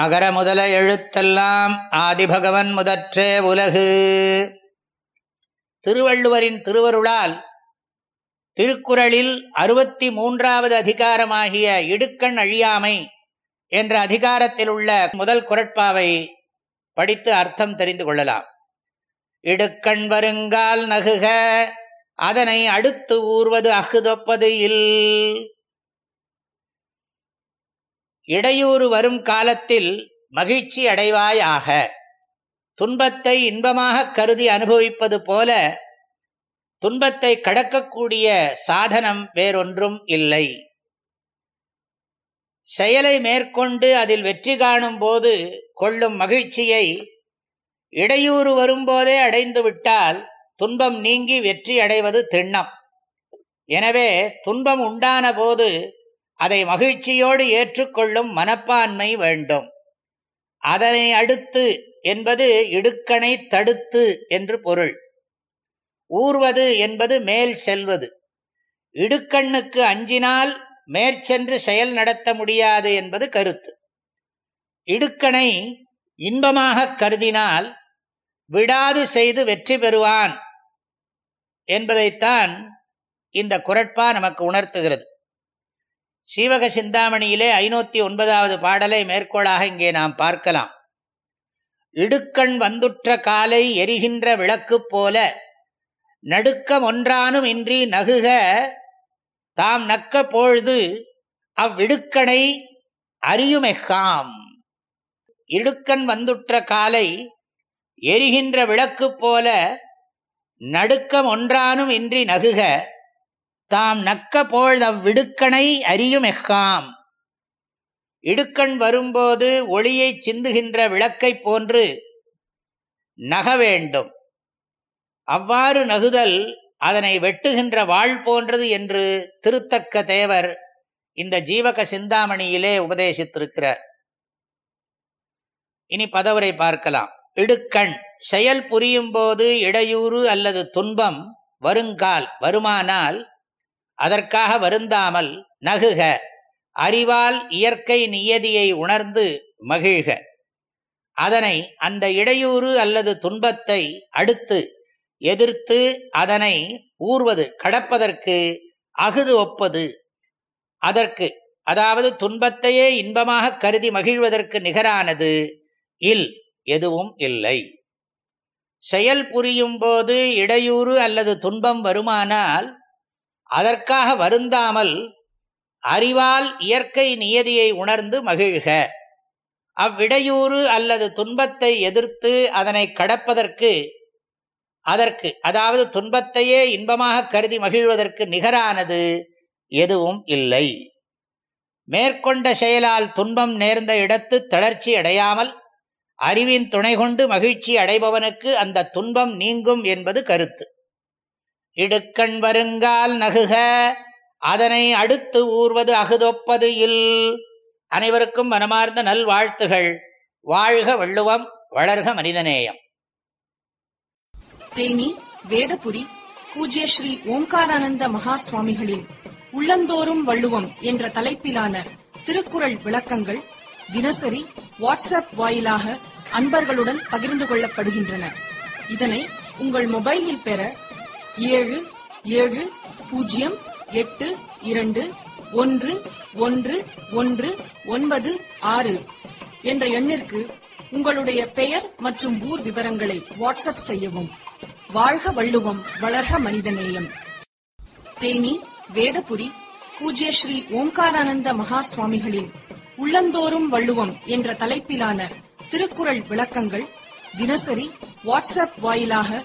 அகர முதல எழுத்தெல்லாம் ஆதிபகவன் முதற்றே உலகு. திருவள்ளுவரின் திருவருளால் திருக்குறளில் அறுபத்தி மூன்றாவது அதிகாரமாகிய இடுக்கண் அழியாமை என்ற அதிகாரத்தில் உள்ள முதல் குரட்பாவை படித்து அர்த்தம் தெரிந்து கொள்ளலாம். இடுக்கண் வருங்கால் நகுக அதனை அடுத்து ஊர்வது அகுதொப்பது இல். இடையூறு வரும் காலத்தில் மகிழ்ச்சி அடைவாயாக. துன்பத்தை இன்பமாக கருதி அனுபவிப்பது போல துன்பத்தை கடக்கக்கூடிய சாதனம் வேறொன்றும் இல்லை. செயலை மேற்கொண்டு அதில் வெற்றி காணும் போது கொள்ளும் மகிழ்ச்சியை இடையூறு வரும்போதே அடைந்து விட்டால் துன்பம் நீங்கி வெற்றி அடைவது திண்ணம். எனவே துன்பம் உண்டான போது அதை மகிழ்ச்சியோடு ஏற்றுக்கொள்ளும் மனப்பான்மை வேண்டும். அதனை அடுத்து என்பது இடுக்கணை தடுத்து என்று பொருள். ஊர்வது என்பது மேல் செல்வது. இடுக்கண்ணுக்கு அஞ்சினால் மேற்சென்று செயல் நடத்த முடியாது என்பது கருத்து. இடுக்கணை இன்பமாக கருதினால் விடாது செய்து வெற்றி பெறுவான் என்பதைத்தான் இந்த குரட்பா நமக்கு உணர்த்துகிறது. சீவக சிந்தாமணியிலே ஐநூற்றி ஒன்பதாவது பாடலை மேற்கோளாக இங்கே நாம் பார்க்கலாம். இடுக்கண் வந்துற்ற காலை எரிகின்ற விளக்கு போல நடுக்கம் ஒன்றானும் இன்றி நகுக தாம் நக்க பொழுது அவ்விடுக்கணை அறியுமெஹாம் இடுக்கண் வந்துற்ற காலை எரிகின்ற விளக்கு போல நடுக்கம் ஒன்றானும் இன்றி நகுக தாம் நக்க போழ்தவ் விடுக்கணை அறியும் எஹாம் இடுக்கண் வரும்போது ஒளியை சிந்துகின்ற விளக்கைப் போன்று நக வேண்டும். அவ்வாறு நகுதல் அதனை வெட்டுகின்ற வாழ் போன்றது என்று திருத்தக்க தேவர் இந்த ஜீவக சிந்தாமணியிலே உபதேசித்திருக்கிறார். இனி பதவரை பார்க்கலாம். இடுக்கண் செயல் புரியும் போது இடையூறு அல்லது துன்பம் வருங்கால் வருமானால் அதற்காக வருந்தாமல் நகுக. அறிவால் இயற்கை நியதியை உணர்ந்து மகிழ்க. அதனை அந்த இடையூறு அல்லது துன்பத்தை அடுத்து எதிர்த்து அதனை ஊர்வது கடப்பதற்கு அகுது ஒப்பது. அதற்கு அதாவது துன்பத்தையே இன்பமாக கருதி மகிழ்வதற்கு நிகரானது இல் எதுவும் இல்லை. செயல் புரியும் போது இடையூறு அல்லது துன்பம் வருமானால் அதற்காக வருந்தாமல் அறிவால் இயற்கை நியதியை உணர்ந்து மகிழ்க. அவ்விடையூறு அல்லது துன்பத்தை எதிர்த்து அதனை கடப்பதற்கு அதற்கு அதாவது துன்பத்தையே இன்பமாக கருதி மகிழ்வதற்கு நிகரானது எதுவும் இல்லை. மேற்கொண்ட செயலால் துன்பம் நேர்ந்த இடத்து தளர்ச்சி அடையாமல் அறிவின் துணை கொண்டு மகிழ்ச்சி அடைபவனுக்கு அந்த துன்பம் நீங்கும் என்பது கருத்து. இடுக்கண் வருங்கால் நகுக அதனை அடுத்து ஊர்வது அகுதொப்பது இல். அனைவருக்கும் மனமார்ந்த நல்வாழ்த்துகள். வாழ்க வள்ளுவம் வளர்க மனிதநேயம். தேனி வேதபுரி பூஜ்ய ஸ்ரீ ஓம்காரானந்த மகா சுவாமிகளின் உள்ளந்தோறும் வள்ளுவம் என்ற தலைப்பிலான திருக்குறள் விளக்கங்கள் தினசரி வாட்ஸ்அப் வாயிலாக அன்பர்களுடன் பகிர்ந்து கொள்ளப்படுகின்றன. இதனை உங்கள் மொபைலில் பெற ஏழு ஏழு பூஜ்ஜியம் எட்டு இரண்டு ஒன்று ஒன்று ஒன்று ஒன்பது ஆறு என்ற எண்ணிற்கு உங்களுடைய பெயர் மற்றும் ஊர் விவரங்களை வாட்ஸ்அப் செய்யவும். வாழ்க வள்ளுவம் வளர்க மனிதநேயம். தேனி வேதபுரி பூஜ்ய ஸ்ரீ ஓம்காரானந்த மகா சுவாமிகளின் உள்ளந்தோறும் வள்ளுவம் என்ற தலைப்பிலான திருக்குறள் விளக்கங்கள் தினசரி வாட்ஸ்அப் வாயிலாக